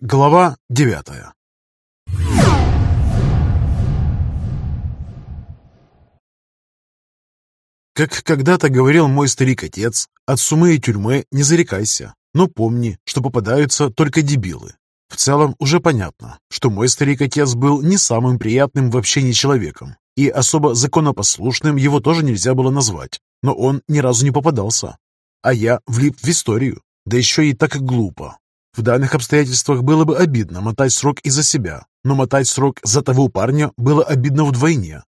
Глава девятая Как когда-то говорил мой старик-отец, от сумы и тюрьмы не зарекайся, но помни, что попадаются только дебилы. В целом уже понятно, что мой старик-отец был не самым приятным в общении человеком, и особо законопослушным его тоже нельзя было назвать, но он ни разу не попадался. А я влип в историю, да еще и так глупо. В данных обстоятельствах было бы обидно мотать срок из-за себя, но мотать срок за того парня было обидно вдвойне.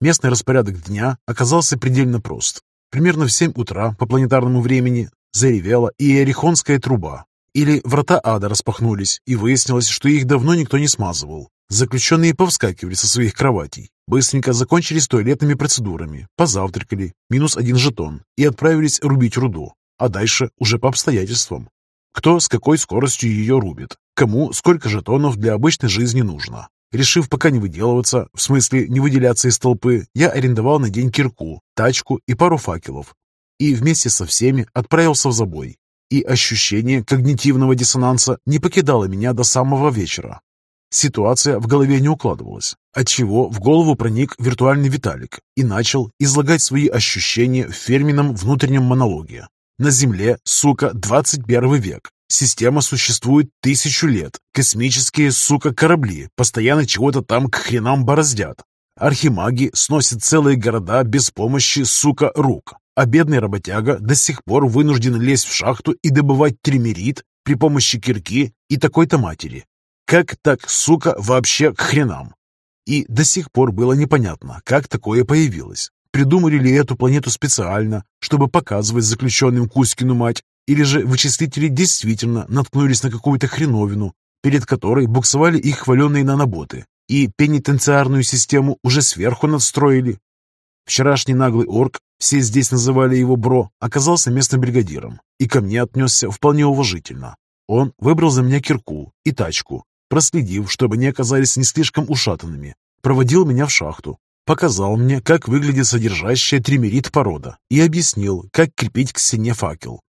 Местный распорядок дня оказался предельно прост. Примерно в 7 утра по планетарному времени заревела и Иерихонская труба, или врата ада распахнулись, и выяснилось, что их давно никто не смазывал. Заключенные повскакивали со своих кроватей, быстренько закончили туалетными процедурами, позавтракали, минус один жетон, и отправились рубить руду, а дальше уже по обстоятельствам. Кто с какой скоростью ее рубит, кому сколько жетонов для обычной жизни нужно. Решив пока не выделываться, в смысле не выделяться из толпы, я арендовал на день кирку, тачку и пару факелов. И вместе со всеми отправился в забой и ощущение когнитивного диссонанса не покидало меня до самого вечера. Ситуация в голове не укладывалась, отчего в голову проник виртуальный Виталик и начал излагать свои ощущения в фирменном внутреннем монологе. На Земле, сука, 21 век. Система существует тысячу лет. Космические, сука, корабли постоянно чего-то там к хренам бороздят. Архимаги сносят целые города без помощи, сука, рук а бедный работяга до сих пор вынужден лезть в шахту и добывать тримерит при помощи кирки и такой-то матери. Как так, сука, вообще к хренам? И до сих пор было непонятно, как такое появилось. Придумали ли эту планету специально, чтобы показывать заключенным Кузькину мать, или же вычислители действительно наткнулись на какую-то хреновину, перед которой буксовали их хваленные наноботы, и пенитенциарную систему уже сверху надстроили. Вчерашний наглый орк все здесь называли его Бро, оказался местным бригадиром и ко мне отнесся вполне уважительно. Он выбрал за меня кирку и тачку, проследив, чтобы они оказались не слишком ушатанными, проводил меня в шахту, показал мне, как выглядит содержащая тримерит порода и объяснил, как крепить к стене факел.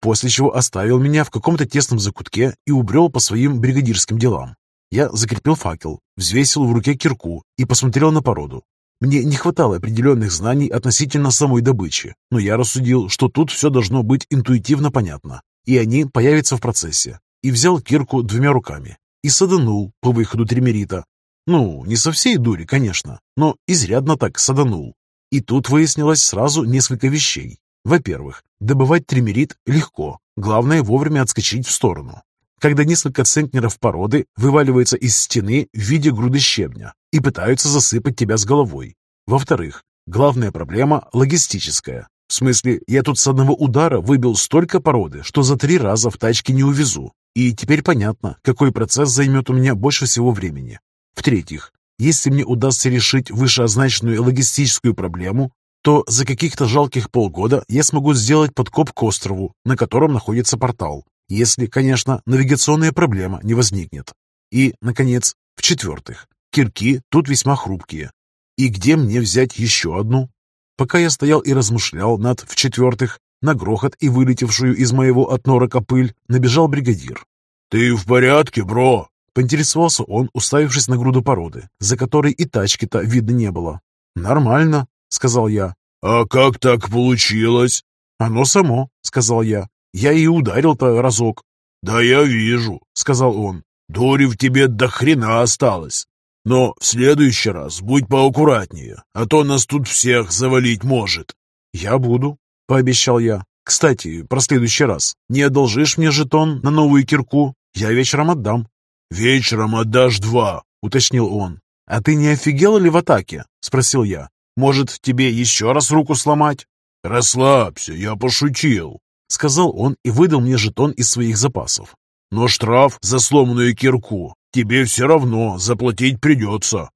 После чего оставил меня в каком-то тесном закутке и убрел по своим бригадирским делам. Я закрепил факел, взвесил в руке кирку и посмотрел на породу. Мне не хватало определенных знаний относительно самой добычи, но я рассудил, что тут все должно быть интуитивно понятно, и они появятся в процессе. И взял кирку двумя руками и саданул по выходу тримерита. Ну, не со всей дури, конечно, но изрядно так саданул. И тут выяснилось сразу несколько вещей. Во-первых, добывать тримерит легко, главное вовремя отскочить в сторону когда несколько центнеров породы вываливаются из стены в виде груды щебня и пытаются засыпать тебя с головой. Во-вторых, главная проблема логистическая. В смысле, я тут с одного удара выбил столько породы, что за три раза в тачке не увезу. И теперь понятно, какой процесс займет у меня больше всего времени. В-третьих, если мне удастся решить вышеозначенную логистическую проблему, то за каких-то жалких полгода я смогу сделать подкоп к острову, на котором находится портал, если, конечно, навигационная проблема не возникнет. И, наконец, в-четвертых, кирки тут весьма хрупкие. И где мне взять еще одну? Пока я стоял и размышлял над в-четвертых, на грохот и вылетевшую из моего отнорока пыль, набежал бригадир. «Ты в порядке, бро?» Поинтересовался он, уставившись на груду породы, за которой и тачки-то видно не было. «Нормально», — сказал я. «А как так получилось?» «Оно само», — сказал я. Я и ударил-то разок. «Да я вижу», — сказал он. «Дури в тебе до хрена осталось. Но в следующий раз будь поаккуратнее, а то нас тут всех завалить может». «Я буду», — пообещал я. «Кстати, про следующий раз. Не одолжишь мне жетон на новую кирку? Я вечером отдам». «Вечером отдашь два», — уточнил он. «А ты не офигел ли в атаке?» — спросил я. «Может, тебе еще раз руку сломать?» «Расслабься, я пошутил», — сказал он и выдал мне жетон из своих запасов. «Но штраф за сломанную кирку тебе все равно заплатить придется».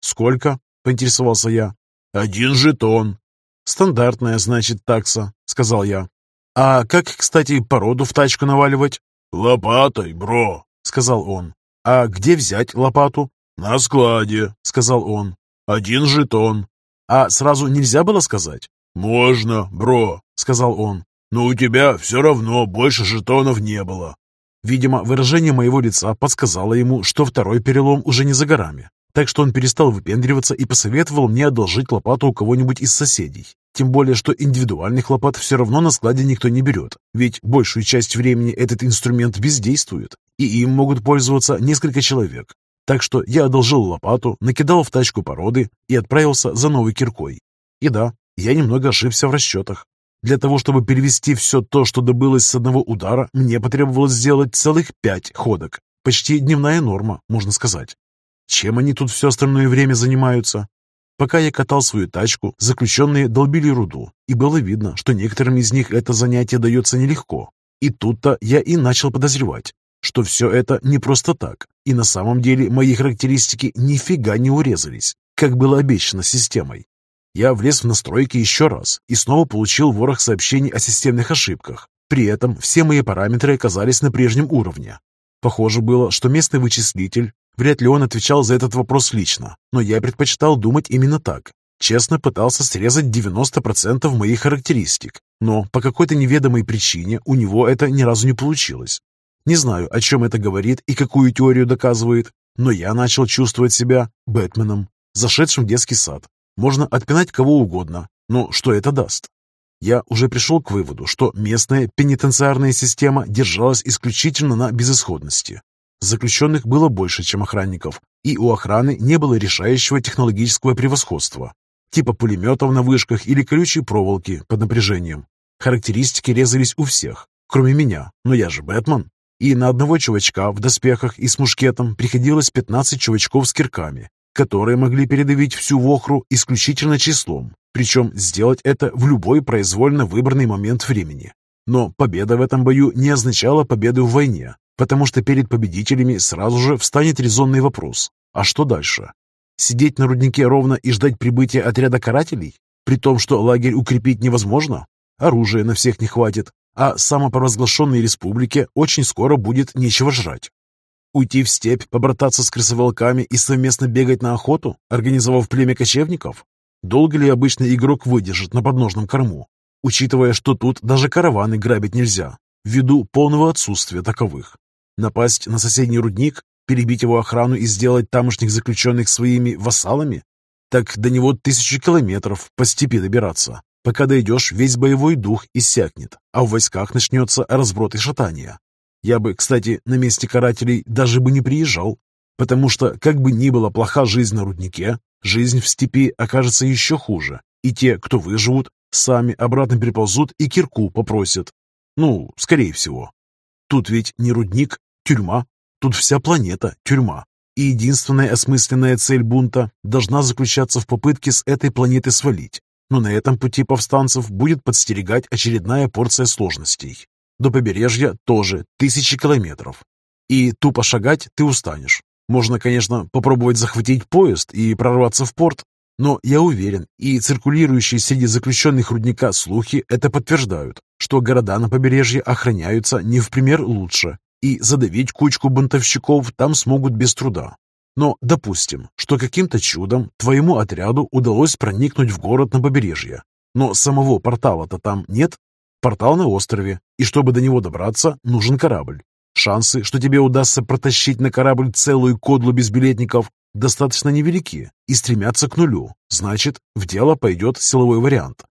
«Сколько?» — поинтересовался я. «Один жетон». «Стандартная, значит, такса», — сказал я. «А как, кстати, породу в тачку наваливать?» «Лопатой, бро», — сказал он. «А где взять лопату?» «На складе», — сказал он. «Один жетон». «А сразу нельзя было сказать?» «Можно, бро», — сказал он. Но у тебя все равно больше жетонов не было. Видимо, выражение моего лица подсказало ему, что второй перелом уже не за горами. Так что он перестал выпендриваться и посоветовал мне одолжить лопату у кого-нибудь из соседей. Тем более, что индивидуальных лопат все равно на складе никто не берет, ведь большую часть времени этот инструмент бездействует, и им могут пользоваться несколько человек. Так что я одолжил лопату, накидал в тачку породы и отправился за новой киркой. И да, я немного ошибся в расчетах. Для того, чтобы перевести все то, что добылось с одного удара, мне потребовалось сделать целых пять ходок. Почти дневная норма, можно сказать. Чем они тут все остальное время занимаются? Пока я катал свою тачку, заключенные долбили руду, и было видно, что некоторым из них это занятие дается нелегко. И тут-то я и начал подозревать, что все это не просто так, и на самом деле мои характеристики нифига не урезались, как было обещано системой. Я влез в настройки еще раз и снова получил ворох сообщений о системных ошибках. При этом все мои параметры оказались на прежнем уровне. Похоже было, что местный вычислитель, вряд ли он отвечал за этот вопрос лично, но я предпочитал думать именно так. Честно пытался срезать 90% моих характеристик, но по какой-то неведомой причине у него это ни разу не получилось. Не знаю, о чем это говорит и какую теорию доказывает, но я начал чувствовать себя Бэтменом, зашедшим в детский сад. Можно отпинать кого угодно, но что это даст? Я уже пришел к выводу, что местная пенитенциарная система держалась исключительно на безысходности. Заключенных было больше, чем охранников, и у охраны не было решающего технологического превосходства, типа пулеметов на вышках или колючей проволоки под напряжением. Характеристики резались у всех, кроме меня, но я же Бэтмен и на одного чувачка в доспехах и с мушкетом приходилось 15 чувачков с кирками, которые могли передавить всю вохру исключительно числом, причем сделать это в любой произвольно выбранный момент времени. Но победа в этом бою не означала победы в войне, потому что перед победителями сразу же встанет резонный вопрос «А что дальше?» Сидеть на руднике ровно и ждать прибытия отряда карателей? При том, что лагерь укрепить невозможно? Оружия на всех не хватит, а самопровозглашенной республике очень скоро будет нечего жрать. Уйти в степь, побрататься с крысоволками и совместно бегать на охоту, организовав племя кочевников? Долго ли обычный игрок выдержит на подножном корму, учитывая, что тут даже караваны грабить нельзя, ввиду полного отсутствия таковых? Напасть на соседний рудник, перебить его охрану и сделать тамошних заключенных своими вассалами? Так до него тысячи километров по степи добираться. Пока дойдешь, весь боевой дух иссякнет, а в войсках начнется разброд и шатание. Я бы, кстати, на месте карателей даже бы не приезжал, потому что, как бы ни была плоха жизнь на руднике, жизнь в степи окажется еще хуже, и те, кто выживут, сами обратно переползут и кирку попросят. Ну, скорее всего. Тут ведь не рудник, тюрьма, тут вся планета тюрьма. И единственная осмысленная цель бунта должна заключаться в попытке с этой планеты свалить, но на этом пути повстанцев будет подстерегать очередная порция сложностей. До побережья тоже тысячи километров. И тупо шагать ты устанешь. Можно, конечно, попробовать захватить поезд и прорваться в порт, но я уверен, и циркулирующие среди заключенных рудника слухи это подтверждают, что города на побережье охраняются не в пример лучше, и задавить кучку бунтовщиков там смогут без труда. Но допустим, что каким-то чудом твоему отряду удалось проникнуть в город на побережье. Но самого портала-то там нет. Портал на острове, и чтобы до него добраться, нужен корабль. Шансы, что тебе удастся протащить на корабль целую кодлу безбилетников, достаточно невелики и стремятся к нулю. Значит, в дело пойдет силовой вариант.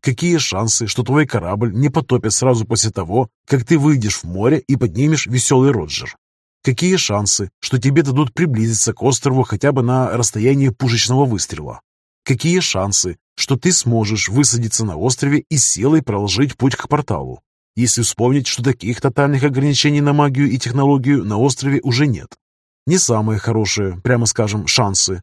Какие шансы, что твой корабль не потопят сразу после того, как ты выйдешь в море и поднимешь веселый Роджер? Какие шансы, что тебе дадут приблизиться к острову хотя бы на расстояние пушечного выстрела? Какие шансы, что ты сможешь высадиться на острове и силой проложить путь к порталу? Если вспомнить, что таких тотальных ограничений на магию и технологию на острове уже нет. Не самые хорошие, прямо скажем, шансы.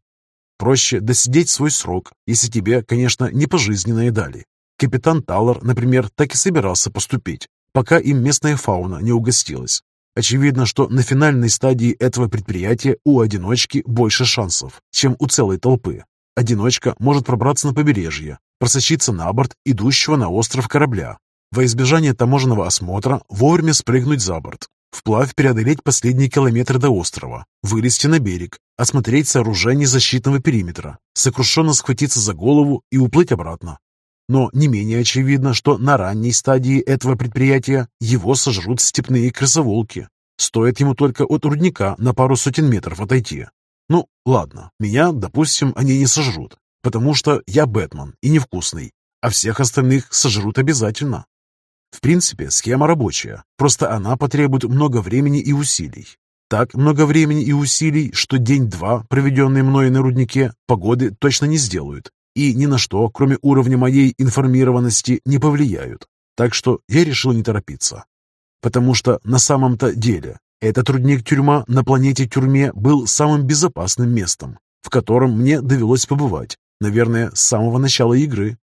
Проще досидеть свой срок, если тебе, конечно, не пожизненное дали. Капитан Таллар, например, так и собирался поступить, пока им местная фауна не угостилась. Очевидно, что на финальной стадии этого предприятия у одиночки больше шансов, чем у целой толпы. Одиночка может пробраться на побережье, просочиться на борт идущего на остров корабля, во избежание таможенного осмотра вовремя спрыгнуть за борт, вплавь преодолеть последние километры до острова, вылезти на берег, осмотреть сооружение защитного периметра, сокрушенно схватиться за голову и уплыть обратно. Но не менее очевидно, что на ранней стадии этого предприятия его сожрут степные крысоволки. Стоит ему только от рудника на пару сотен метров отойти. Ну, ладно, меня, допустим, они не сожрут, потому что я Бэтмен и невкусный, а всех остальных сожрут обязательно. В принципе, схема рабочая, просто она потребует много времени и усилий. Так много времени и усилий, что день-два, проведенные мной на руднике, погоды точно не сделают и ни на что, кроме уровня моей информированности, не повлияют. Так что я решил не торопиться. Потому что на самом-то деле этот рудник-тюрьма на планете Тюрьме был самым безопасным местом, в котором мне довелось побывать, наверное, с самого начала игры.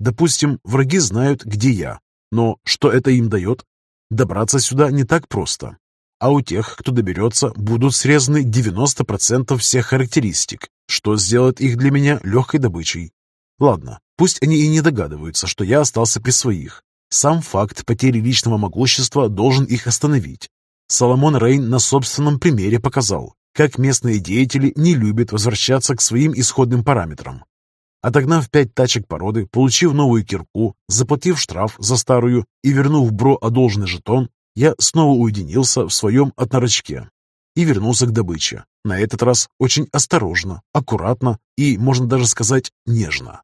Допустим, враги знают, где я, но что это им дает? Добраться сюда не так просто. А у тех, кто доберется, будут срезаны 90% всех характеристик, что сделает их для меня легкой добычей. Ладно, пусть они и не догадываются, что я остался при своих. Сам факт потери личного могущества должен их остановить. Соломон Рейн на собственном примере показал, как местные деятели не любят возвращаться к своим исходным параметрам. Отогнав пять тачек породы, получив новую кирку, заплатив штраф за старую и вернув бро одолженный жетон, я снова уединился в своем отнорочке и вернулся к добыче. На этот раз очень осторожно, аккуратно и, можно даже сказать, нежно.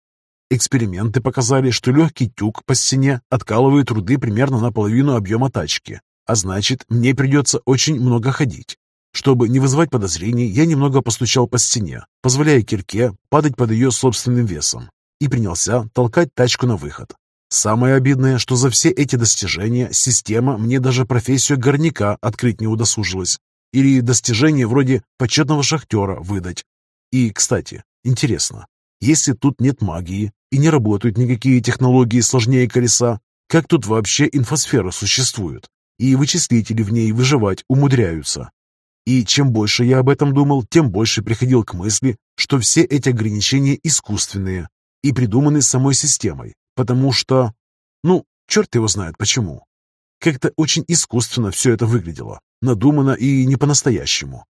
Эксперименты показали, что легкий тюк по стене откалывает руды примерно наполовину объема тачки, а значит, мне придется очень много ходить. Чтобы не вызывать подозрений, я немного постучал по стене, позволяя кирке падать под ее собственным весом, и принялся толкать тачку на выход. Самое обидное, что за все эти достижения система мне даже профессию горняка открыть не удосужилась. Или достижение вроде почетного шахтера выдать. И, кстати, интересно, если тут нет магии и не работают никакие технологии сложнее колеса, как тут вообще инфосфера существует? И вычислители в ней выживать умудряются. И чем больше я об этом думал, тем больше приходил к мысли, что все эти ограничения искусственные и придуманы самой системой, потому что... Ну, черт его знает почему. Как-то очень искусственно все это выглядело, надумано и не по-настоящему.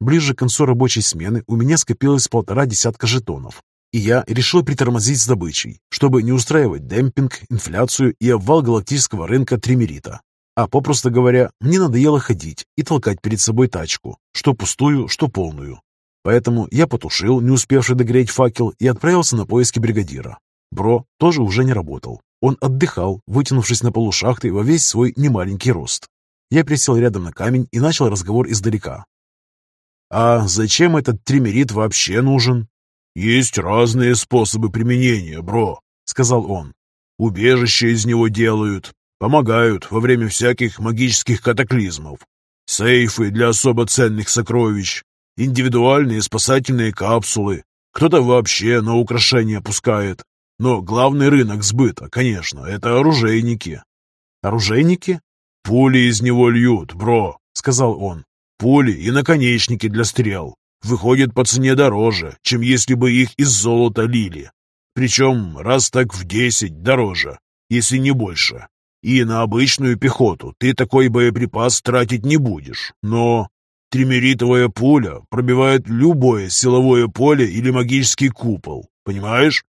Ближе к концу рабочей смены у меня скопилось полтора десятка жетонов, и я решил притормозить с добычей, чтобы не устраивать демпинг, инфляцию и обвал галактического рынка тримерита. А попросту говоря, мне надоело ходить и толкать перед собой тачку, что пустую, что полную. Поэтому я потушил не успевший догреть факел и отправился на поиски бригадира. Бро тоже уже не работал. Он отдыхал, вытянувшись на полу шахты во весь свой немаленький рост. Я присел рядом на камень и начал разговор издалека. «А зачем этот тримерит вообще нужен?» «Есть разные способы применения, бро», — сказал он. «Убежище из него делают, Помогают во время всяких магических катаклизмов. Сейфы для особо ценных сокровищ, индивидуальные спасательные капсулы. Кто-то вообще на украшения пускает. Но главный рынок сбыта, конечно, это оружейники. Оружейники? Пули из него льют, бро, сказал он. Пули и наконечники для стрел. Выходят по цене дороже, чем если бы их из золота лили. Причем раз так в десять дороже, если не больше. И на обычную пехоту ты такой боеприпас тратить не будешь. Но тримеритовая пуля пробивает любое силовое поле или магический купол. Понимаешь?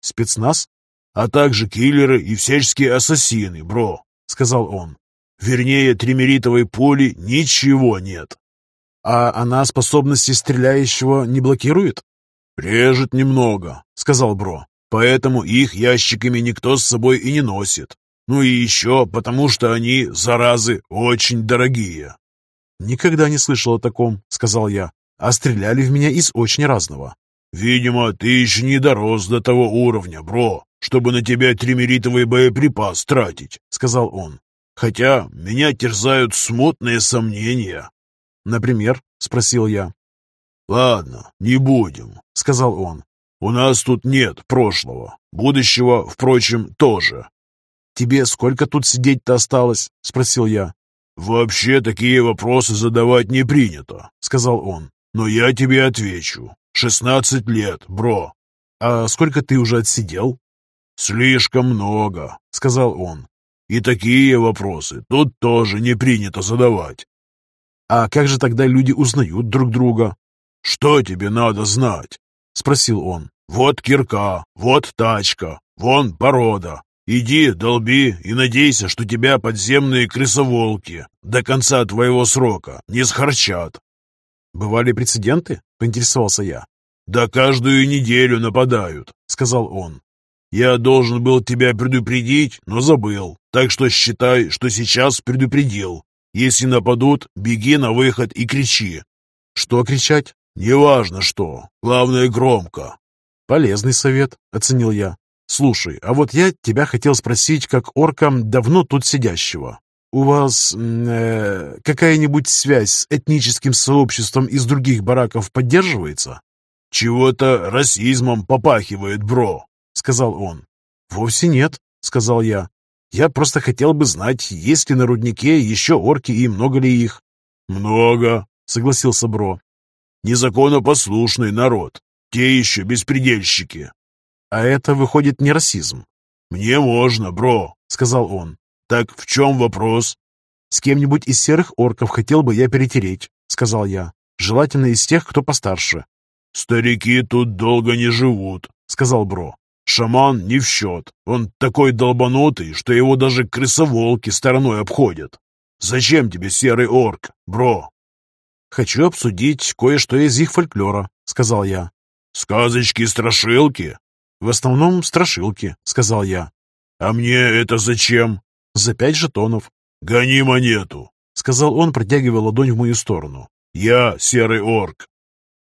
Спецназ? А также киллеры и всяческие ассасины, бро, сказал он. Вернее, тримеритовой пули ничего нет. А она способности стреляющего не блокирует? Режет немного, сказал бро. Поэтому их ящиками никто с собой и не носит. Ну и еще потому, что они, заразы, очень дорогие». «Никогда не слышал о таком», — сказал я, «а стреляли в меня из очень разного». «Видимо, ты еще не дорос до того уровня, бро, чтобы на тебя тримеритовый боеприпас тратить», — сказал он. «Хотя меня терзают смутные сомнения». «Например?» — спросил я. «Ладно, не будем», — сказал он. «У нас тут нет прошлого. Будущего, впрочем, тоже. «Тебе сколько тут сидеть-то осталось?» — спросил я. «Вообще такие вопросы задавать не принято», — сказал он. «Но я тебе отвечу. Шестнадцать лет, бро». «А сколько ты уже отсидел?» «Слишком много», — сказал он. «И такие вопросы тут тоже не принято задавать». «А как же тогда люди узнают друг друга?» «Что тебе надо знать?» — спросил он. «Вот кирка, вот тачка, вон порода, Иди, долби и надейся, что тебя подземные крысоволки до конца твоего срока не схарчат. «Бывали прецеденты?» — поинтересовался я. «Да каждую неделю нападают», — сказал он. «Я должен был тебя предупредить, но забыл, так что считай, что сейчас предупредил. Если нападут, беги на выход и кричи». «Что кричать?» «Неважно что, главное громко». «Полезный совет», — оценил я. «Слушай, а вот я тебя хотел спросить, как оркам давно тут сидящего. У вас э, какая-нибудь связь с этническим сообществом из других бараков поддерживается?» «Чего-то расизмом попахивает, бро», — сказал он. «Вовсе нет», — сказал я. «Я просто хотел бы знать, есть ли на руднике еще орки и много ли их». «Много», — согласился бро. «Незаконопослушный народ. Те еще беспредельщики». «А это, выходит, не расизм?» «Мне можно, бро», — сказал он. «Так в чем вопрос?» «С кем-нибудь из серых орков хотел бы я перетереть», — сказал я. «Желательно из тех, кто постарше». «Старики тут долго не живут», — сказал Бро. «Шаман не в счет. Он такой долбанутый, что его даже крысоволки стороной обходят. Зачем тебе серый орк, Бро?» «Хочу обсудить кое-что из их фольклора», — сказал я. «Сказочки-страшилки?» «В основном страшилки», — сказал я. «А мне это зачем?» «За пять жетонов». «Гони монету», — сказал он, протягивая ладонь в мою сторону. «Я серый орк».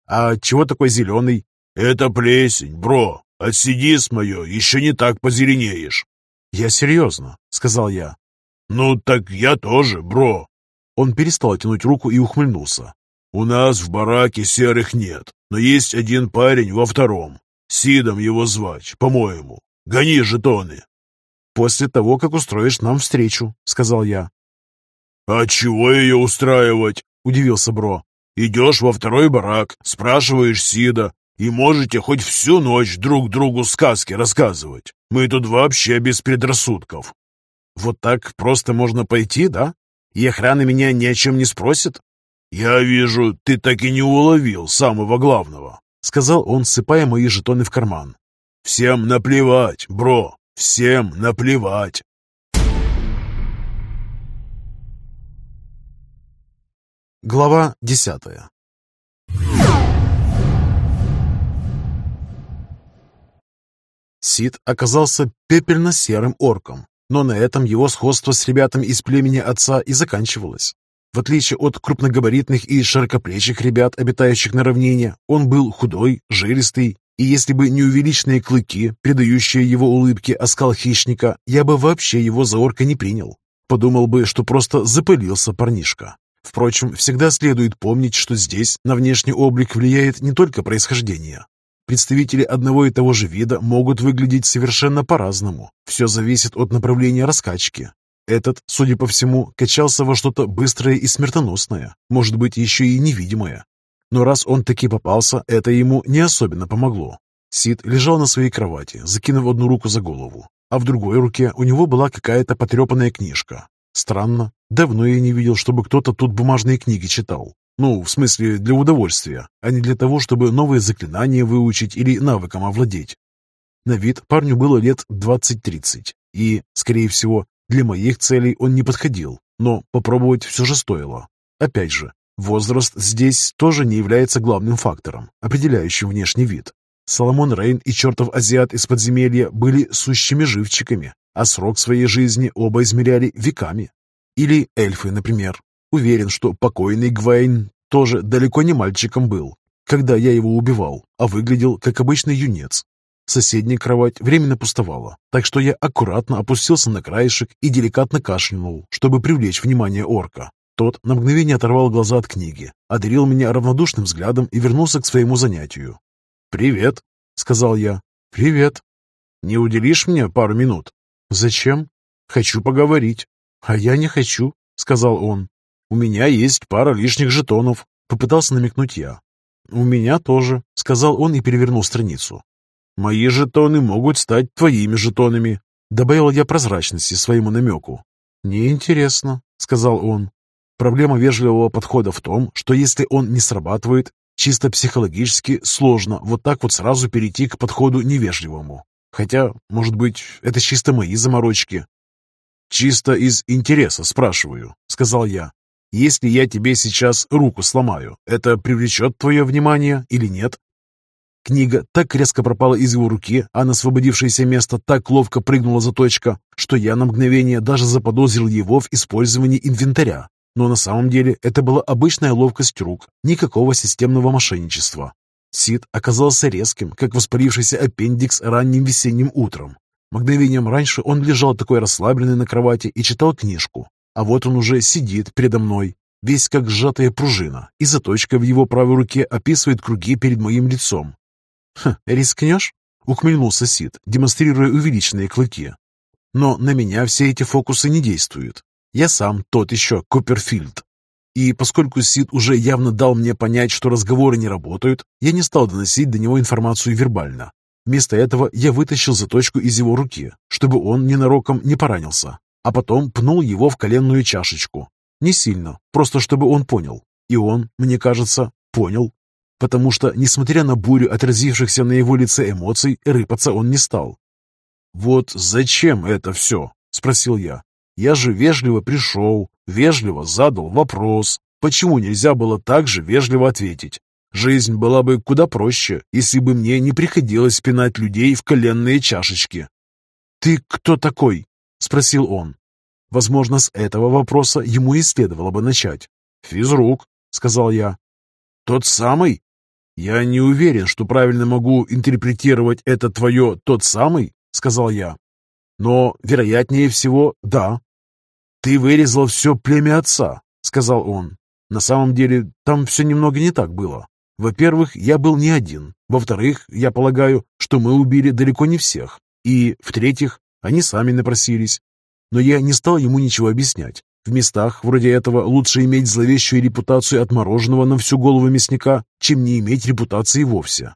«А чего такой зеленый?» «Это плесень, бро. Отсиди с мое, еще не так позеленеешь». «Я серьезно», — сказал я. «Ну, так я тоже, бро». Он перестал тянуть руку и ухмыльнулся. «У нас в бараке серых нет, но есть один парень во втором. Сидом его звать, по-моему. Гони жетоны». «После того, как устроишь нам встречу», — сказал я. «А чего ее устраивать?» — удивился Бро. «Идешь во второй барак, спрашиваешь Сида, и можете хоть всю ночь друг другу сказки рассказывать. Мы тут вообще без предрассудков». «Вот так просто можно пойти, да? И охрана меня ни о чем не спросит?» «Я вижу, ты так и не уловил самого главного», — сказал он, сыпая мои жетоны в карман. «Всем наплевать, бро, Всем наплевать. Глава десятая Сид оказался пепельно-серым орком, но на этом его сходство с ребятами из племени отца и заканчивалось. В отличие от крупногабаритных и широкоплечих ребят, обитающих на равнине, он был худой, жилистый и если бы не увеличенные клыки, придающие его улыбке оскал хищника, я бы вообще его за орка не принял. Подумал бы, что просто запылился парнишка. Впрочем, всегда следует помнить, что здесь на внешний облик влияет не только происхождение. Представители одного и того же вида могут выглядеть совершенно по-разному. Все зависит от направления раскачки. Этот, судя по всему, качался во что-то быстрое и смертоносное, может быть, еще и невидимое. Но раз он таки попался, это ему не особенно помогло. Сид лежал на своей кровати, закинув одну руку за голову, а в другой руке у него была какая-то потрепанная книжка. Странно, давно я не видел, чтобы кто-то тут бумажные книги читал. Ну, в смысле, для удовольствия, а не для того, чтобы новые заклинания выучить или навыком овладеть. На вид парню было лет 20-30, и, скорее всего, для моих целей он не подходил, но попробовать все же стоило. Опять же, Возраст здесь тоже не является главным фактором, определяющим внешний вид. Соломон Рейн и чертов азиат из подземелья были сущими живчиками, а срок своей жизни оба измеряли веками. Или эльфы, например. Уверен, что покойный Гвейн тоже далеко не мальчиком был, когда я его убивал, а выглядел как обычный юнец. Соседняя кровать временно пустовала, так что я аккуратно опустился на краешек и деликатно кашлянул, чтобы привлечь внимание орка. Тот на мгновение оторвал глаза от книги, одарил меня равнодушным взглядом и вернулся к своему занятию. «Привет», — сказал я. «Привет. Не уделишь мне пару минут?» «Зачем?» «Хочу поговорить». «А я не хочу», — сказал он. «У меня есть пара лишних жетонов», — попытался намекнуть я. «У меня тоже», — сказал он и перевернул страницу. «Мои жетоны могут стать твоими жетонами», — добавил я прозрачности своему намеку. «Неинтересно», — сказал он. Проблема вежливого подхода в том, что если он не срабатывает, чисто психологически сложно вот так вот сразу перейти к подходу невежливому. Хотя, может быть, это чисто мои заморочки. «Чисто из интереса спрашиваю», — сказал я. «Если я тебе сейчас руку сломаю, это привлечет твое внимание или нет?» Книга так резко пропала из его руки, а на освободившееся место так ловко прыгнула заточка, что я на мгновение даже заподозрил его в использовании инвентаря. Но на самом деле это была обычная ловкость рук, никакого системного мошенничества. Сид оказался резким, как воспалившийся аппендикс ранним весенним утром. Мгновением раньше он лежал такой расслабленный на кровати и читал книжку. А вот он уже сидит передо мной, весь как сжатая пружина, и заточка в его правой руке описывает круги перед моим лицом. «Хм, рискнешь?» — ухмыльнулся Сид, демонстрируя увеличенные клыки. «Но на меня все эти фокусы не действуют. Я сам тот еще Куперфильд. И поскольку Сид уже явно дал мне понять, что разговоры не работают, я не стал доносить до него информацию вербально. Вместо этого я вытащил заточку из его руки, чтобы он ненароком не поранился, а потом пнул его в коленную чашечку. Не сильно, просто чтобы он понял. И он, мне кажется, понял. Потому что, несмотря на бурю отразившихся на его лице эмоций, рыпаться он не стал. «Вот зачем это все?» – спросил я. Я же вежливо пришел, вежливо задал вопрос. Почему нельзя было так же вежливо ответить? Жизнь была бы куда проще, если бы мне не приходилось пинать людей в коленные чашечки. «Ты кто такой?» – спросил он. Возможно, с этого вопроса ему и следовало бы начать. «Физрук», – сказал я. «Тот самый?» «Я не уверен, что правильно могу интерпретировать это твое «тот самый», — сказал я. «Но, вероятнее всего, да». «Ты вырезал все племя отца», — сказал он. «На самом деле, там все немного не так было. Во-первых, я был не один. Во-вторых, я полагаю, что мы убили далеко не всех. И, в-третьих, они сами напросились. Но я не стал ему ничего объяснять. В местах вроде этого лучше иметь зловещую репутацию отмороженного на всю голову мясника, чем не иметь репутации вовсе.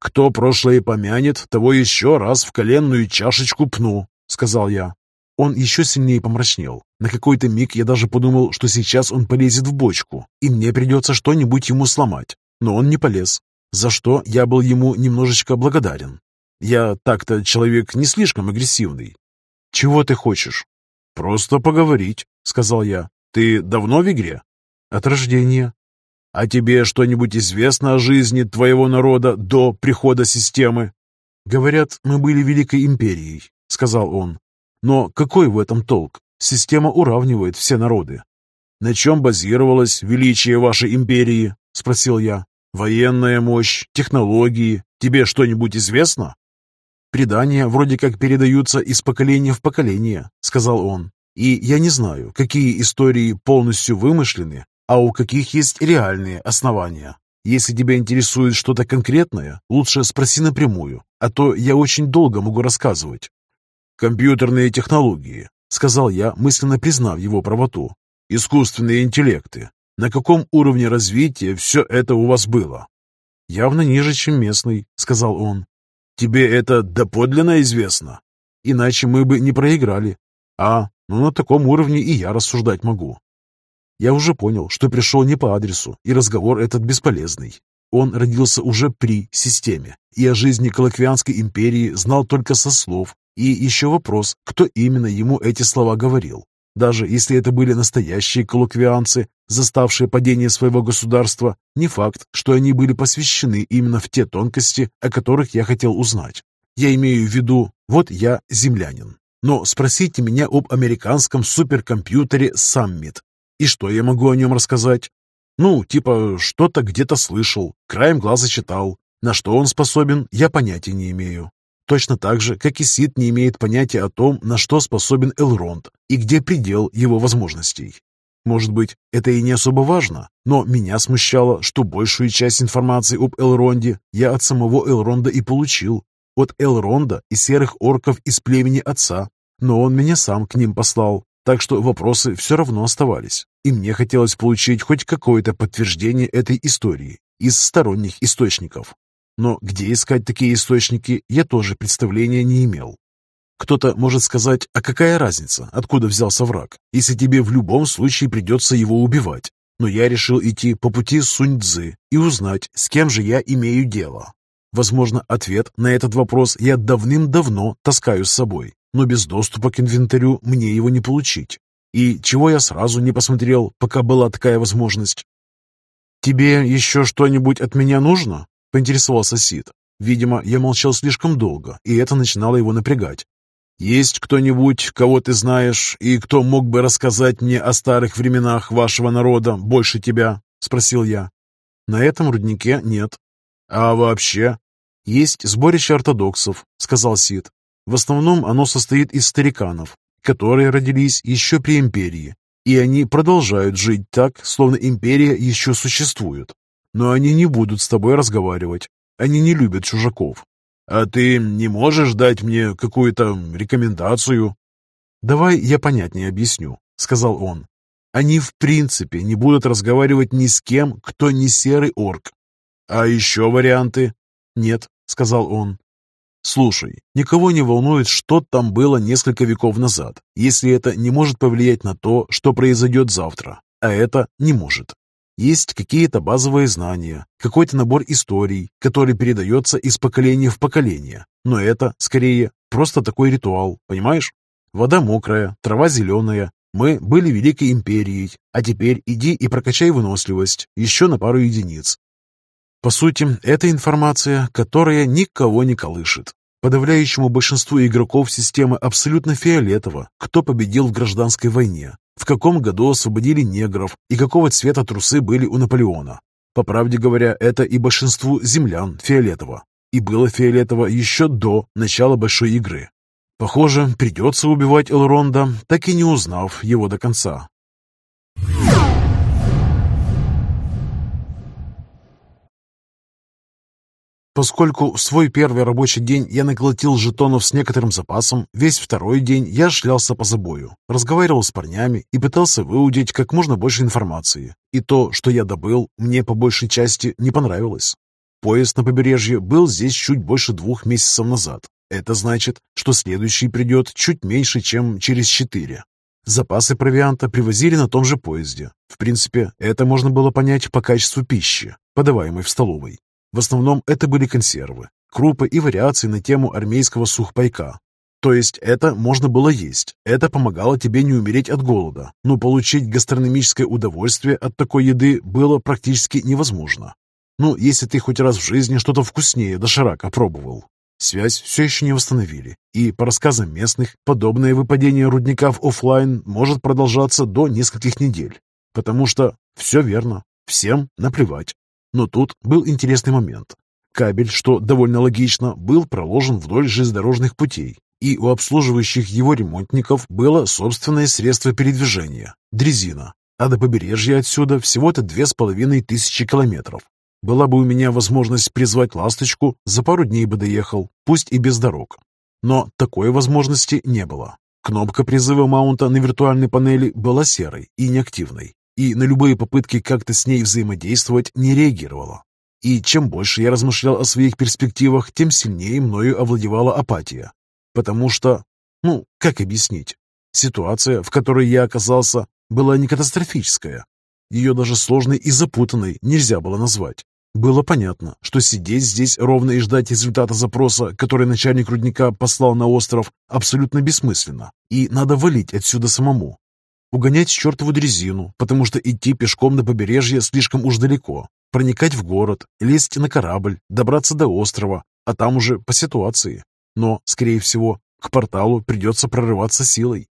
«Кто прошлое помянет, того еще раз в коленную чашечку пну», — сказал я. Он еще сильнее помрачнел. На какой-то миг я даже подумал, что сейчас он полезет в бочку, и мне придется что-нибудь ему сломать. Но он не полез, за что я был ему немножечко благодарен. Я так-то человек не слишком агрессивный. «Чего ты хочешь?» «Просто поговорить», — сказал я. «Ты давно в игре?» «От рождения». «А тебе что-нибудь известно о жизни твоего народа до прихода системы?» «Говорят, мы были Великой Империей», — сказал он. Но какой в этом толк? Система уравнивает все народы. «На чем базировалось величие вашей империи?» – спросил я. «Военная мощь, технологии. Тебе что-нибудь известно?» «Предания вроде как передаются из поколения в поколение», – сказал он. «И я не знаю, какие истории полностью вымышлены, а у каких есть реальные основания. Если тебя интересует что-то конкретное, лучше спроси напрямую, а то я очень долго могу рассказывать. «Компьютерные технологии», — сказал я, мысленно признав его правоту. «Искусственные интеллекты. На каком уровне развития все это у вас было?» «Явно ниже, чем местный», — сказал он. «Тебе это доподлинно известно? Иначе мы бы не проиграли. А, ну на таком уровне и я рассуждать могу». Я уже понял, что пришел не по адресу, и разговор этот бесполезный. Он родился уже при системе, и о жизни Колоквианской империи знал только со слов, и еще вопрос, кто именно ему эти слова говорил. Даже если это были настоящие коллоквианцы, заставшие падение своего государства, не факт, что они были посвящены именно в те тонкости, о которых я хотел узнать. Я имею в виду, вот я землянин. Но спросите меня об американском суперкомпьютере Саммит. И что я могу о нем рассказать? Ну, типа, что-то где-то слышал, краем глаза читал. На что он способен, я понятия не имею. Точно так же, как и Сид не имеет понятия о том, на что способен Элронд и где предел его возможностей. Может быть, это и не особо важно, но меня смущало, что большую часть информации об Элронде я от самого Элронда и получил. От Элронда и серых орков из племени отца, но он меня сам к ним послал, так что вопросы все равно оставались, и мне хотелось получить хоть какое-то подтверждение этой истории из сторонних источников. Но где искать такие источники, я тоже представления не имел. Кто-то может сказать, а какая разница, откуда взялся враг, если тебе в любом случае придется его убивать. Но я решил идти по пути Сунь-Дзы и узнать, с кем же я имею дело. Возможно, ответ на этот вопрос я давным-давно таскаю с собой, но без доступа к инвентарю мне его не получить. И чего я сразу не посмотрел, пока была такая возможность? «Тебе еще что-нибудь от меня нужно?» — поинтересовался Сид. Видимо, я молчал слишком долго, и это начинало его напрягать. «Есть кто-нибудь, кого ты знаешь, и кто мог бы рассказать мне о старых временах вашего народа больше тебя?» — спросил я. «На этом руднике нет». «А вообще?» «Есть сборище ортодоксов», — сказал Сид. «В основном оно состоит из стариканов, которые родились еще при империи, и они продолжают жить так, словно империя еще существует. Но они не будут с тобой разговаривать. Они не любят чужаков. А ты не можешь дать мне какую-то рекомендацию? Давай я понятнее объясню, сказал он. Они в принципе не будут разговаривать ни с кем, кто не серый орк. А еще варианты? Нет, сказал он. Слушай, никого не волнует, что там было несколько веков назад, если это не может повлиять на то, что произойдет завтра, а это не может. Есть какие-то базовые знания, какой-то набор историй, который передается из поколения в поколение, но это, скорее, просто такой ритуал, понимаешь? Вода мокрая, трава зеленая, мы были великой империей, а теперь иди и прокачай выносливость еще на пару единиц. По сути, это информация, которая никого не колышет. Подавляющему большинству игроков системы абсолютно фиолетово, кто победил в гражданской войне, в каком году освободили негров и какого цвета трусы были у Наполеона. По правде говоря, это и большинству землян фиолетово. И было фиолетово еще до начала большой игры. Похоже, придется убивать Элронда, так и не узнав его до конца. Поскольку в свой первый рабочий день я наколотил жетонов с некоторым запасом, весь второй день я шлялся по забою, разговаривал с парнями и пытался выудить как можно больше информации. И то, что я добыл, мне по большей части не понравилось. Поезд на побережье был здесь чуть больше двух месяцев назад. Это значит, что следующий придет чуть меньше, чем через четыре. Запасы провианта привозили на том же поезде. В принципе, это можно было понять по качеству пищи, подаваемой в столовой. В основном это были консервы, крупы и вариации на тему армейского сухпайка. То есть это можно было есть, это помогало тебе не умереть от голода, но получить гастрономическое удовольствие от такой еды было практически невозможно. Ну, если ты хоть раз в жизни что-то вкуснее доширака пробовал. Связь все еще не восстановили, и, по рассказам местных, подобное выпадение рудника в офлайн может продолжаться до нескольких недель. Потому что все верно, всем наплевать. Но тут был интересный момент. Кабель, что довольно логично, был проложен вдоль железнодорожных путей, и у обслуживающих его ремонтников было собственное средство передвижения – дрезина, а до побережья отсюда всего-то две с половиной тысячи километров. Была бы у меня возможность призвать «Ласточку», за пару дней бы доехал, пусть и без дорог. Но такой возможности не было. Кнопка призыва маунта на виртуальной панели была серой и неактивной, и на любые попытки как-то с ней взаимодействовать не реагировала. И чем больше я размышлял о своих перспективах, тем сильнее мною овладевала апатия. Потому что, ну, как объяснить? Ситуация, в которой я оказался, была не катастрофическая. Ее даже сложной и запутанной нельзя было назвать. Было понятно, что сидеть здесь ровно и ждать результата запроса, который начальник рудника послал на остров, абсолютно бессмысленно, и надо валить отсюда самому угонять чертову дрезину, потому что идти пешком на побережье слишком уж далеко, проникать в город, лезть на корабль, добраться до острова, а там уже по ситуации. Но, скорее всего, к порталу придется прорываться силой.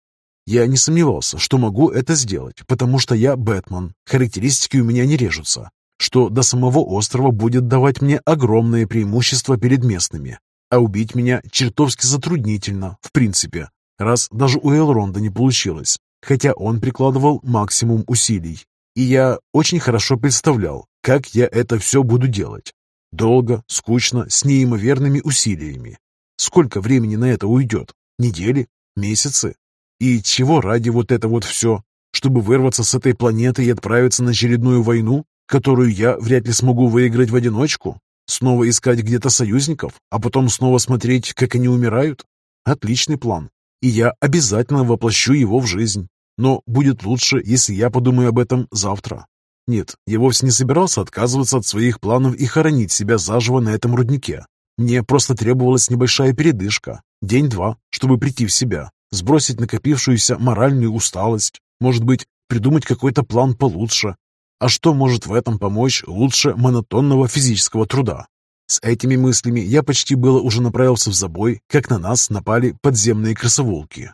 Я не сомневался, что могу это сделать, потому что я Бэтмен, характеристики у меня не режутся, что до самого острова будет давать мне огромное преимущество перед местными, а убить меня чертовски затруднительно, в принципе, раз даже у Элронда не получилось хотя он прикладывал максимум усилий. И я очень хорошо представлял, как я это все буду делать. Долго, скучно, с неимоверными усилиями. Сколько времени на это уйдет? Недели? Месяцы? И чего ради вот это вот все? Чтобы вырваться с этой планеты и отправиться на очередную войну, которую я вряд ли смогу выиграть в одиночку? Снова искать где-то союзников, а потом снова смотреть, как они умирают? Отличный план и я обязательно воплощу его в жизнь. Но будет лучше, если я подумаю об этом завтра. Нет, я вовсе не собирался отказываться от своих планов и хоронить себя заживо на этом руднике. Мне просто требовалась небольшая передышка, день-два, чтобы прийти в себя, сбросить накопившуюся моральную усталость, может быть, придумать какой-то план получше. А что может в этом помочь лучше монотонного физического труда? С этими мыслями я почти было уже направился в забой, как на нас напали подземные красоволки.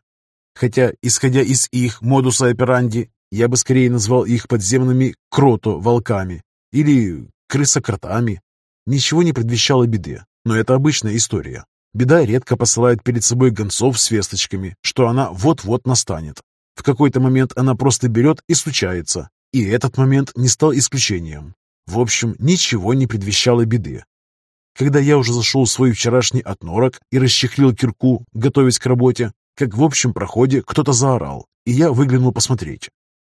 Хотя, исходя из их модуса операнди, я бы скорее назвал их подземными крото-волками или крысокротами. Ничего не предвещало беды, но это обычная история. Беда редко посылает перед собой гонцов с весточками, что она вот-вот настанет. В какой-то момент она просто берет и случается, и этот момент не стал исключением. В общем, ничего не предвещало беды. Когда я уже зашел в свой вчерашний отнорок и расчехлил кирку, готовясь к работе, как в общем проходе кто-то заорал, и я выглянул посмотреть.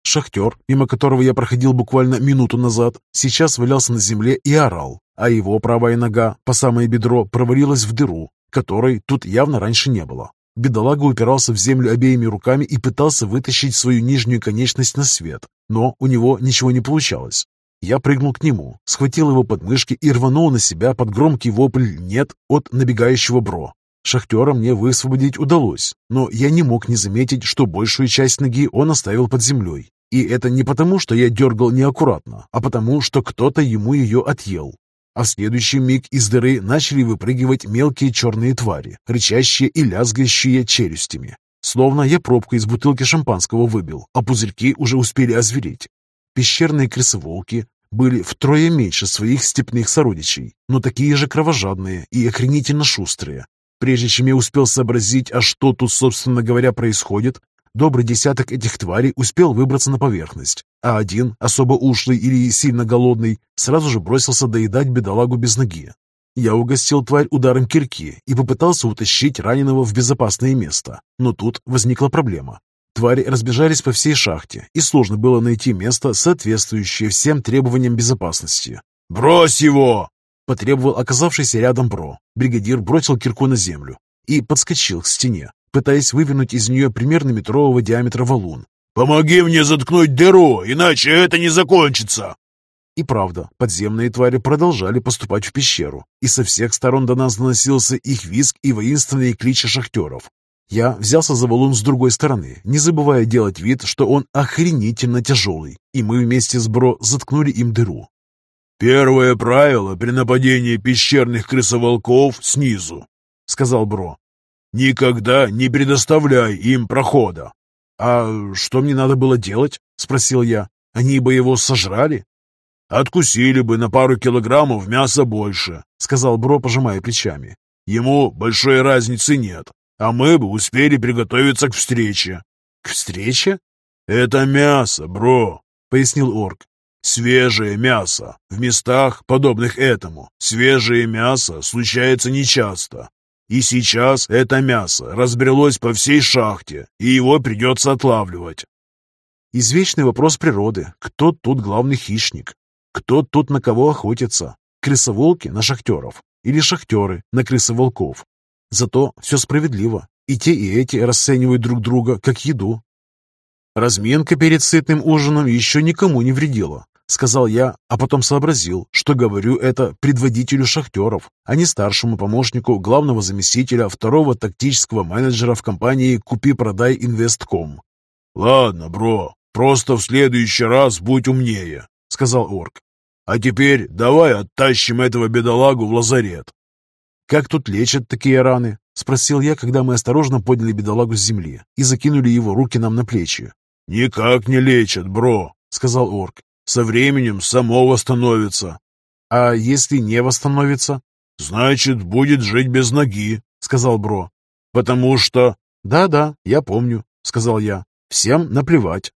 Шахтер, мимо которого я проходил буквально минуту назад, сейчас валялся на земле и орал, а его правая нога по самое бедро провалилась в дыру, которой тут явно раньше не было. Бедолага упирался в землю обеими руками и пытался вытащить свою нижнюю конечность на свет, но у него ничего не получалось. Я прыгнул к нему, схватил его подмышки и рванул на себя под громкий вопль «нет» от набегающего бро. Шахтера мне высвободить удалось, но я не мог не заметить, что большую часть ноги он оставил под землей. И это не потому, что я дергал неаккуратно, а потому, что кто-то ему ее отъел. А в следующий миг из дыры начали выпрыгивать мелкие черные твари, рычащие и лязгающие челюстями. Словно я пробку из бутылки шампанского выбил, а пузырьки уже успели озвереть. Пещерные крысоволки были втрое меньше своих степных сородичей, но такие же кровожадные и охренительно шустрые. Прежде чем я успел сообразить, а что тут, собственно говоря, происходит, добрый десяток этих тварей успел выбраться на поверхность, а один, особо ушлый или сильно голодный, сразу же бросился доедать бедолагу без ноги. Я угостил тварь ударом кирки и попытался утащить раненого в безопасное место, но тут возникла проблема. Твари разбежались по всей шахте, и сложно было найти место, соответствующее всем требованиям безопасности. «Брось его!» – потребовал оказавшийся рядом Бро. Бригадир бросил кирку на землю и подскочил к стене, пытаясь вывернуть из нее примерно метрового диаметра валун. «Помоги мне заткнуть дыру, иначе это не закончится!» И правда, подземные твари продолжали поступать в пещеру, и со всех сторон до нас доносился их визг и воинственные кличи шахтеров. Я взялся за валун с другой стороны, не забывая делать вид, что он охренительно тяжелый, и мы вместе с Бро заткнули им дыру. «Первое правило при нападении пещерных крысоволков снизу», — сказал Бро. «Никогда не предоставляй им прохода». «А что мне надо было делать?» — спросил я. «Они бы его сожрали?» «Откусили бы на пару килограммов мяса больше», — сказал Бро, пожимая плечами. «Ему большой разницы нет а мы бы успели приготовиться к встрече». «К встрече?» «Это мясо, бро», — пояснил орк. «Свежее мясо. В местах, подобных этому, свежее мясо случается нечасто. И сейчас это мясо разбрелось по всей шахте, и его придется отлавливать». Извечный вопрос природы. Кто тут главный хищник? Кто тут на кого охотится? Крысоволки на шахтеров или шахтеры на крысоволков? Зато все справедливо. И те, и эти расценивают друг друга как еду. Разминка перед сытным ужином еще никому не вредила, сказал я, а потом сообразил, что говорю это предводителю шахтеров, а не старшему помощнику главного заместителя второго тактического менеджера в компании «Купи-продай Инвестком». «Ладно, бро, просто в следующий раз будь умнее», — сказал орк. «А теперь давай оттащим этого бедолагу в лазарет. «Как тут лечат такие раны?» — спросил я, когда мы осторожно подняли бедолагу с земли и закинули его руки нам на плечи. «Никак не лечат, бро», — сказал орк. «Со временем само восстановится». «А если не восстановится?» «Значит, будет жить без ноги», — сказал бро. «Потому что...» «Да-да, я помню», — сказал я. «Всем наплевать.